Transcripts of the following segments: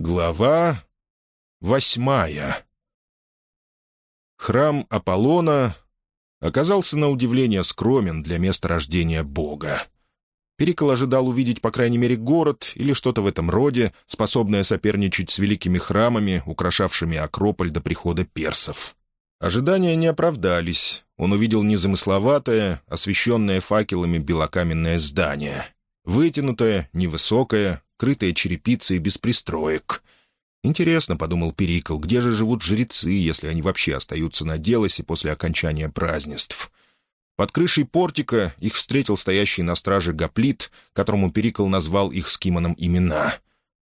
Глава восьмая Храм Аполлона оказался на удивление скромен для места рождения Бога. Перикл ожидал увидеть, по крайней мере, город или что-то в этом роде, способное соперничать с великими храмами, украшавшими Акрополь до прихода персов. Ожидания не оправдались. Он увидел незамысловатое, освещенное факелами белокаменное здание. Вытянутое, невысокое, крытая черепицей без пристроек. «Интересно», — подумал Перикл, — «где же живут жрецы, если они вообще остаются на Делосе после окончания празднеств?» Под крышей портика их встретил стоящий на страже Гоплит, которому Перикл назвал их с Кимоном имена.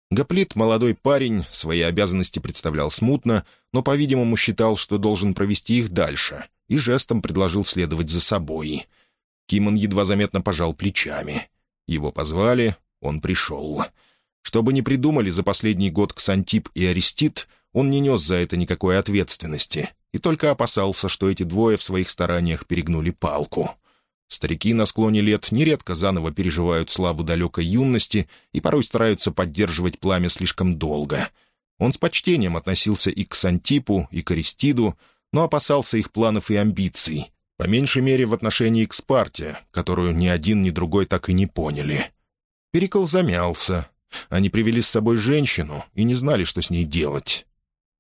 Гоплит, молодой парень, свои обязанности представлял смутно, но, по-видимому, считал, что должен провести их дальше, и жестом предложил следовать за собой. Кимон едва заметно пожал плечами. Его позвали, он пришел. Что бы ни придумали за последний год Ксантип и Арестит, он не нес за это никакой ответственности и только опасался, что эти двое в своих стараниях перегнули палку. Старики на склоне лет нередко заново переживают славу далекой юности и порой стараются поддерживать пламя слишком долго. Он с почтением относился и к Сантипу, и к Аристиду, но опасался их планов и амбиций, по меньшей мере в отношении к Спарте, которую ни один, ни другой так и не поняли. Перикл замялся. Они привели с собой женщину и не знали, что с ней делать.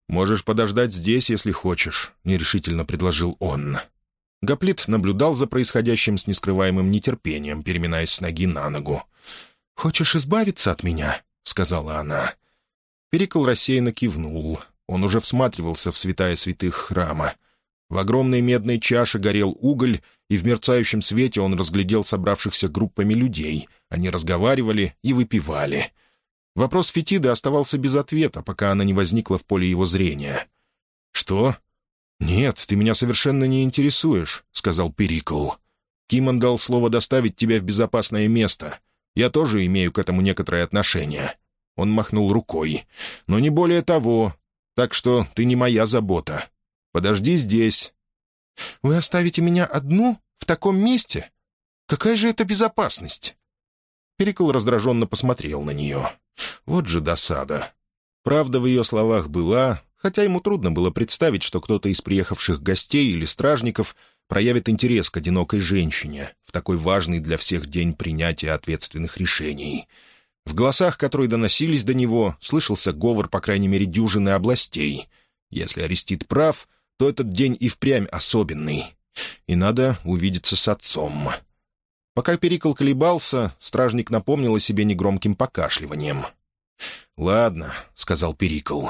«Можешь подождать здесь, если хочешь», — нерешительно предложил он. Гоплит наблюдал за происходящим с нескрываемым нетерпением, переминаясь с ноги на ногу. «Хочешь избавиться от меня?» — сказала она. Перикл рассеянно кивнул. Он уже всматривался в святая святых храма. В огромной медной чаше горел уголь, и в мерцающем свете он разглядел собравшихся группами людей. Они разговаривали и выпивали. Вопрос Фетиды оставался без ответа, пока она не возникла в поле его зрения. «Что?» «Нет, ты меня совершенно не интересуешь», — сказал Перикл. «Кимон дал слово доставить тебя в безопасное место. Я тоже имею к этому некоторое отношение». Он махнул рукой. «Но не более того. Так что ты не моя забота. Подожди здесь». «Вы оставите меня одну в таком месте? Какая же это безопасность?» Перикл раздраженно посмотрел на нее. Вот же досада. Правда в ее словах была, хотя ему трудно было представить, что кто-то из приехавших гостей или стражников проявит интерес к одинокой женщине в такой важный для всех день принятия ответственных решений. В голосах, которые доносились до него, слышался говор, по крайней мере, дюжины областей. Если Арестит прав, то этот день и впрямь особенный. И надо увидеться с отцом. Пока Перикл колебался, стражник напомнил о себе негромким покашливанием. «Ладно», — сказал Перикл.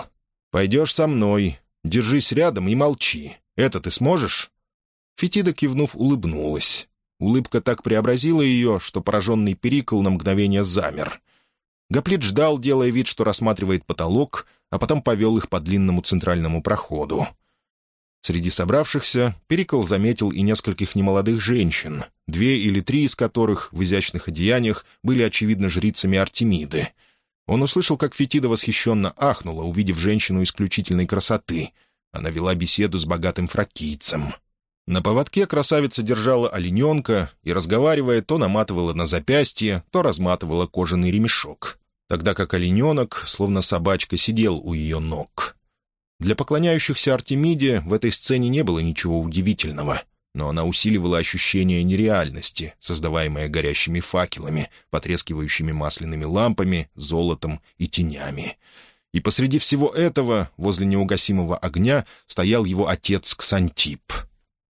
«Пойдешь со мной. Держись рядом и молчи. Это ты сможешь?» Фетида, кивнув, улыбнулась. Улыбка так преобразила ее, что пораженный Перикл на мгновение замер. Гоплит ждал, делая вид, что рассматривает потолок, а потом повел их по длинному центральному проходу. Среди собравшихся Перикл заметил и нескольких немолодых женщин, две или три из которых в изящных одеяниях были, очевидно, жрицами Артемиды. Он услышал, как Фетида восхищенно ахнула, увидев женщину исключительной красоты. Она вела беседу с богатым фракийцем. На поводке красавица держала олененка и, разговаривая, то наматывала на запястье, то разматывала кожаный ремешок, тогда как олененок, словно собачка, сидел у ее ног. Для поклоняющихся Артемиде в этой сцене не было ничего удивительного, но она усиливала ощущение нереальности, создаваемое горящими факелами, потрескивающими масляными лампами, золотом и тенями. И посреди всего этого, возле неугасимого огня, стоял его отец Ксантип.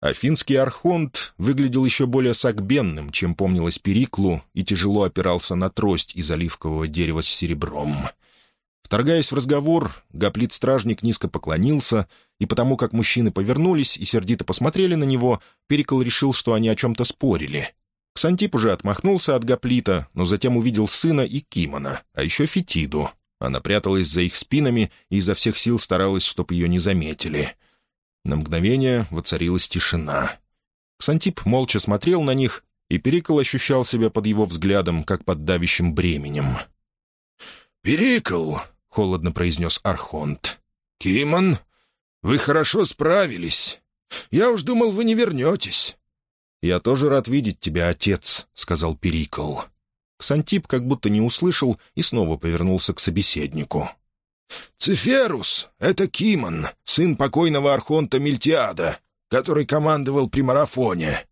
Афинский архонт выглядел еще более сагбенным, чем помнилось Периклу, и тяжело опирался на трость из оливкового дерева с серебром — Вторгаясь в разговор, гоплит-стражник низко поклонился, и потому как мужчины повернулись и сердито посмотрели на него, Перикл решил, что они о чем-то спорили. Ксантип уже отмахнулся от гоплита, но затем увидел сына и Кимона, а еще Фетиду. Она пряталась за их спинами и изо всех сил старалась, чтобы ее не заметили. На мгновение воцарилась тишина. Ксантип молча смотрел на них, и Перикл ощущал себя под его взглядом, как под давящим бременем. «Перикл!» — холодно произнес Архонт. «Кимон, вы хорошо справились. Я уж думал, вы не вернетесь». «Я тоже рад видеть тебя, отец», — сказал Перикл. Ксантип как будто не услышал и снова повернулся к собеседнику. «Циферус — это Кимон, сын покойного архонта Мильтиада, который командовал при марафоне.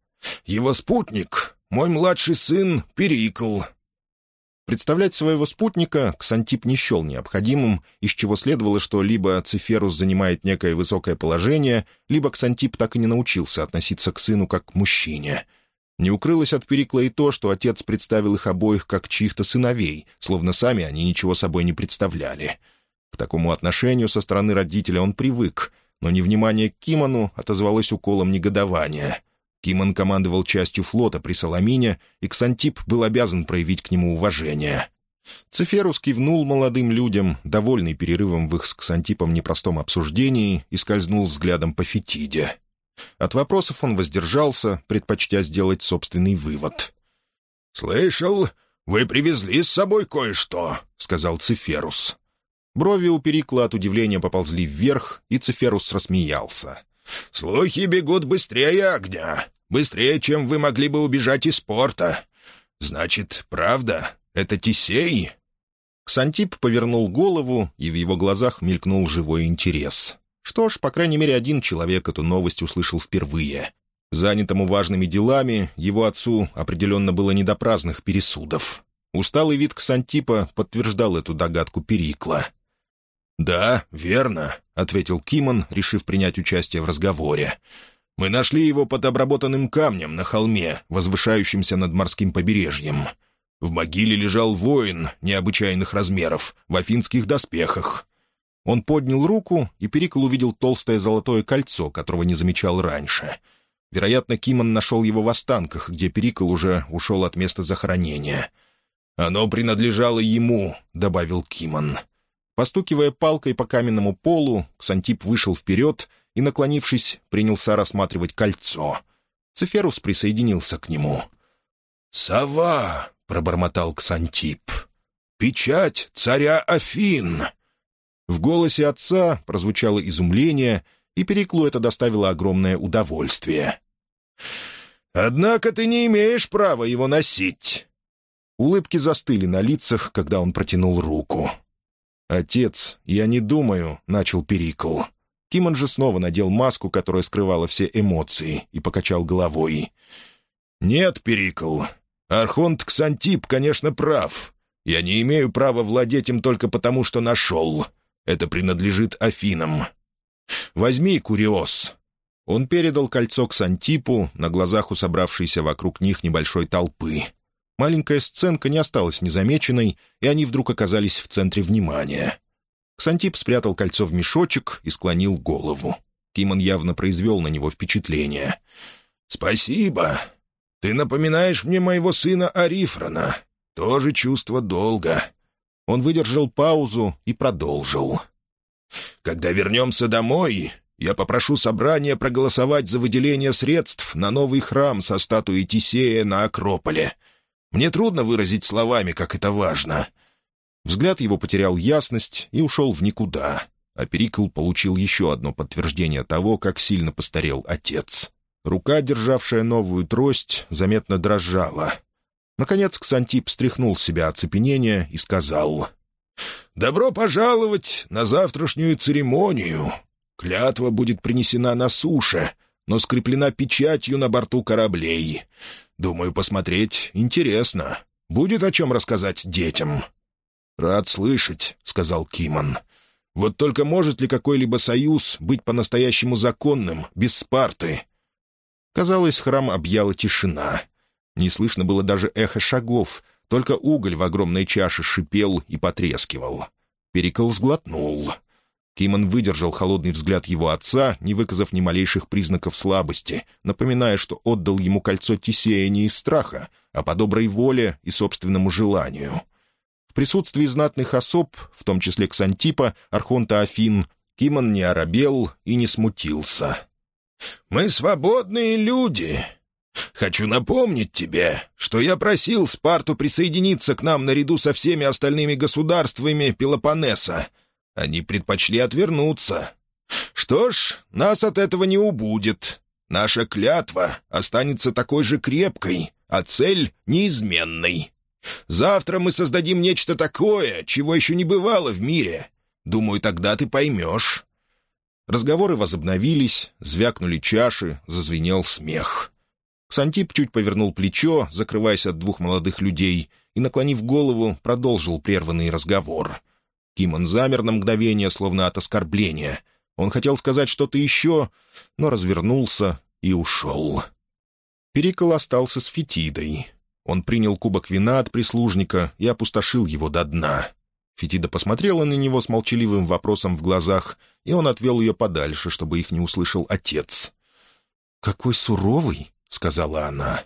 Его спутник — мой младший сын Перикл». Представлять своего спутника Ксантип не счел необходимым, из чего следовало, что либо Циферус занимает некое высокое положение, либо Ксантип так и не научился относиться к сыну как к мужчине. Не укрылось от Перикла и то, что отец представил их обоих как чьих-то сыновей, словно сами они ничего собой не представляли. К такому отношению со стороны родителя он привык, но невнимание к Кимону отозвалось уколом негодования. Кимон командовал частью флота при Соломине, и Ксантип был обязан проявить к нему уважение. Цеферус кивнул молодым людям, довольный перерывом в их с Ксантипом непростом обсуждении, и скользнул взглядом по Фетиде. От вопросов он воздержался, предпочтя сделать собственный вывод. «Слышал, вы привезли с собой кое-что», — сказал Цеферус. Брови у Перикла от удивления поползли вверх, и Цеферус рассмеялся. «Слухи бегут быстрее огня, быстрее, чем вы могли бы убежать из порта. Значит, правда, это Тисей?» Ксантип повернул голову, и в его глазах мелькнул живой интерес. Что ж, по крайней мере, один человек эту новость услышал впервые. Занятому важными делами, его отцу определенно было не до праздных пересудов. Усталый вид Ксантипа подтверждал эту догадку Перикла. «Да, верно», — ответил Кимон, решив принять участие в разговоре. «Мы нашли его под обработанным камнем на холме, возвышающемся над морским побережьем. В могиле лежал воин необычайных размеров, в афинских доспехах. Он поднял руку, и Перикл увидел толстое золотое кольцо, которого не замечал раньше. Вероятно, Кимон нашел его в останках, где Перикл уже ушел от места захоронения. «Оно принадлежало ему», — добавил Кимон. Постукивая палкой по каменному полу, Ксантип вышел вперед и, наклонившись, принялся рассматривать кольцо. Циферус присоединился к нему. «Сова!» — пробормотал Ксантип. «Печать царя Афин!» В голосе отца прозвучало изумление, и Переклу это доставило огромное удовольствие. «Однако ты не имеешь права его носить!» Улыбки застыли на лицах, когда он протянул руку. «Отец, я не думаю», — начал Перикл. Кимон же снова надел маску, которая скрывала все эмоции, и покачал головой. «Нет, Перикл, Архонт Ксантип, конечно, прав. Я не имею права владеть им только потому, что нашел. Это принадлежит Афинам. Возьми, Куриос». Он передал кольцо к Сантипу на глазах у собравшейся вокруг них небольшой толпы. Маленькая сценка не осталась незамеченной, и они вдруг оказались в центре внимания. Ксантип спрятал кольцо в мешочек и склонил голову. Кимон явно произвел на него впечатление. «Спасибо. Ты напоминаешь мне моего сына Арифрана. Тоже чувство долга. Он выдержал паузу и продолжил. «Когда вернемся домой, я попрошу собрание проголосовать за выделение средств на новый храм со статуей Тисея на Акрополе. Мне трудно выразить словами, как это важно». Взгляд его потерял ясность и ушел в никуда, а Перикл получил еще одно подтверждение того, как сильно постарел отец. Рука, державшая новую трость, заметно дрожала — Наконец Ксантип стряхнул с себя оцепенение и сказал... «Добро пожаловать на завтрашнюю церемонию. Клятва будет принесена на суше, но скреплена печатью на борту кораблей. Думаю, посмотреть интересно. Будет о чем рассказать детям». «Рад слышать», — сказал Кимон. «Вот только может ли какой-либо союз быть по-настоящему законным, без Спарты?» Казалось, храм объяла тишина — не слышно было даже эхо шагов, только уголь в огромной чаше шипел и потрескивал. Перикл сглотнул. Кимон выдержал холодный взгляд его отца, не выказав ни малейших признаков слабости, напоминая, что отдал ему кольцо Тисея не из страха, а по доброй воле и собственному желанию. Присутствии знатных особ, в том числе Ксантипа, Архонта Афин, Кимон не оробел и не смутился. «Мы свободные люди», Хочу напомнить тебе, что я просил Спарту присоединиться к нам наряду со всеми остальными государствами Пелопоннеса. Они предпочли отвернуться. Что ж, нас от этого не убудет. Наша клятва останется такой же крепкой, а цель — неизменной. Завтра мы создадим нечто такое, чего еще не бывало в мире. Думаю, тогда ты поймешь». Разговоры возобновились, звякнули чаши, зазвенел смех. Ксантип чуть повернул плечо, закрываясь от двух молодых людей, и, наклонив голову, продолжил прерванный разговор. Кимон замер на мгновение, словно от оскорбления. Он хотел сказать что-то еще, но развернулся и ушел. Перикол остался с Фетидой. Он принял кубок вина от прислужника и опустошил его до дна. Фетида посмотрела на него с молчаливым вопросом в глазах, и он отвел ее подальше, чтобы их не услышал отец. «Какой суровый!» — сказала она.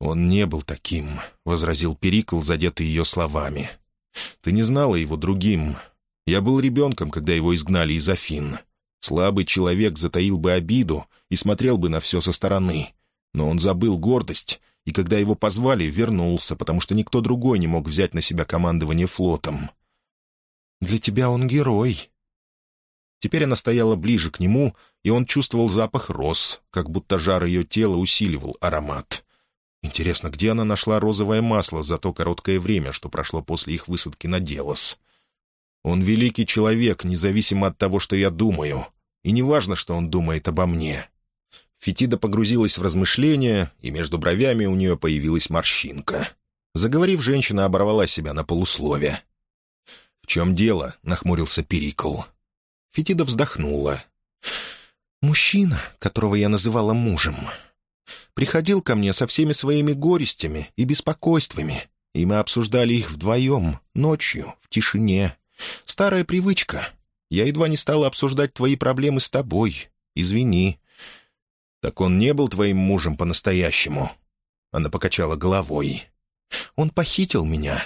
«Он не был таким», — возразил Перикл, задетый ее словами. «Ты не знала его другим. Я был ребенком, когда его изгнали из Афин. Слабый человек затаил бы обиду и смотрел бы на все со стороны. Но он забыл гордость и когда его позвали, вернулся, потому что никто другой не мог взять на себя командование флотом. «Для тебя он герой». Теперь она стояла ближе к нему, и он чувствовал запах роз, как будто жар ее тела усиливал аромат. Интересно, где она нашла розовое масло за то короткое время, что прошло после их высадки на Делос? Он великий человек, независимо от того, что я думаю. И не важно, что он думает обо мне. Фетида погрузилась в размышления, и между бровями у нее появилась морщинка. Заговорив, женщина оборвала себя на полуслове. «В чем дело?» — нахмурился Перикл. Фетида вздохнула. «Мужчина, которого я называла мужем, приходил ко мне со всеми своими горестями и беспокойствами, и мы обсуждали их вдвоем, ночью, в тишине. Старая привычка. Я едва не стала обсуждать твои проблемы с тобой. Извини, «Так он не был твоим мужем по-настоящему?» Она покачала головой. «Он похитил меня.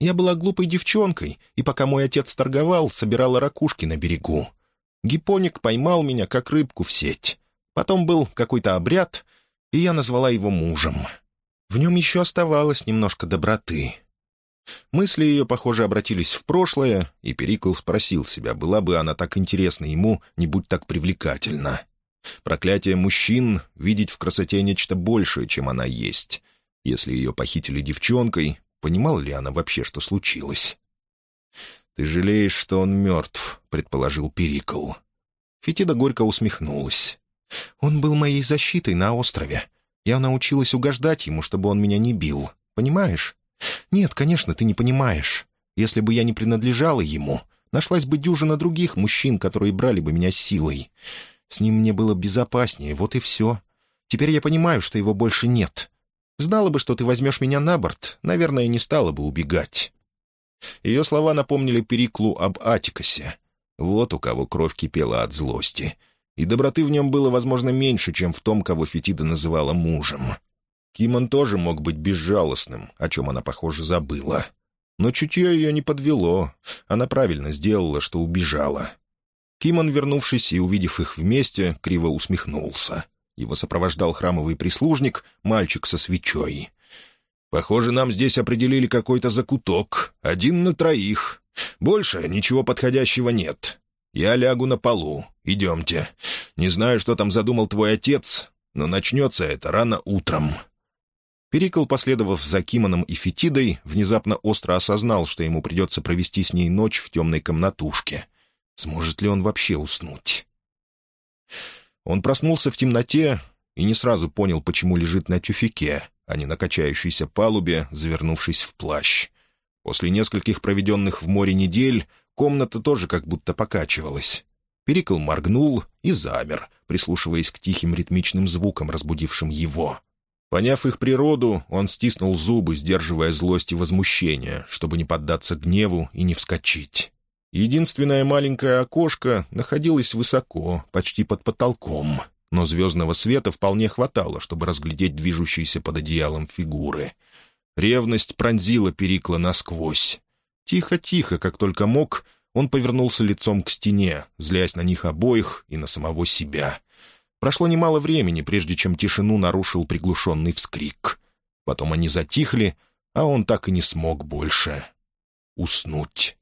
Я была глупой девчонкой, и пока мой отец торговал, собирала ракушки на берегу. Гипоник поймал меня, как рыбку в сеть. Потом был какой-то обряд, и я назвала его мужем. В нем еще оставалось немножко доброты». Мысли ее, похоже, обратились в прошлое, и Перикл спросил себя, была бы она так интересна ему, не будь так привлекательна. Проклятие мужчин — видеть в красоте нечто большее, чем она есть. Если ее похитили девчонкой, понимала ли она вообще, что случилось? «Ты жалеешь, что он мертв», — предположил Перикл. Фетида горько усмехнулась. «Он был моей защитой на острове. Я научилась угождать ему, чтобы он меня не бил. Понимаешь? Нет, конечно, ты не понимаешь. Если бы я не принадлежала ему, нашлась бы дюжина других мужчин, которые брали бы меня силой. С ним мне было безопаснее, вот и все. Теперь я понимаю, что его больше нет. Знала бы, что ты возьмешь меня на борт, наверное, не стала бы убегать». Ее слова напомнили Периклу об Атикосе. Вот у кого кровь кипела от злости. И доброты в нем было, возможно, меньше, чем в том, кого Фетида называла мужем. Кимон тоже мог быть безжалостным, о чем она, похоже, забыла. Но чутье ее не подвело. Она правильно сделала, что убежала. Кимон, вернувшись и увидев их вместе, криво усмехнулся. Его сопровождал храмовый прислужник, мальчик со свечой. «Похоже, нам здесь определили какой-то закуток. Один на троих. Больше ничего подходящего нет. Я лягу на полу. Идемте. Не знаю, что там задумал твой отец, но начнется это рано утром». Перикл, последовав за Кимоном и Фетидой, внезапно остро осознал, что ему придется провести с ней ночь в темной комнатушке — Сможет ли он вообще уснуть? Он проснулся в темноте и не сразу понял, почему лежит на тюфике, а не на качающейся палубе, завернувшись в плащ. После нескольких проведенных в море недель комната тоже как будто покачивалась. Перикл моргнул и замер, прислушиваясь к тихим ритмичным звукам, разбудившим его. Поняв их природу, он стиснул зубы, сдерживая злость и возмущение, чтобы не поддаться гневу и не вскочить. Единственное маленькое окошко находилось высоко, почти под потолком, но звездного света вполне хватало, чтобы разглядеть движущиеся под одеялом фигуры. Ревность пронзила Перикла насквозь. Тихо-тихо, как только мог, он повернулся лицом к стене, злясь на них обоих и на самого себя. Прошло немало времени, прежде чем тишину нарушил приглушенный вскрик. Потом они затихли, а он так и не смог больше уснуть.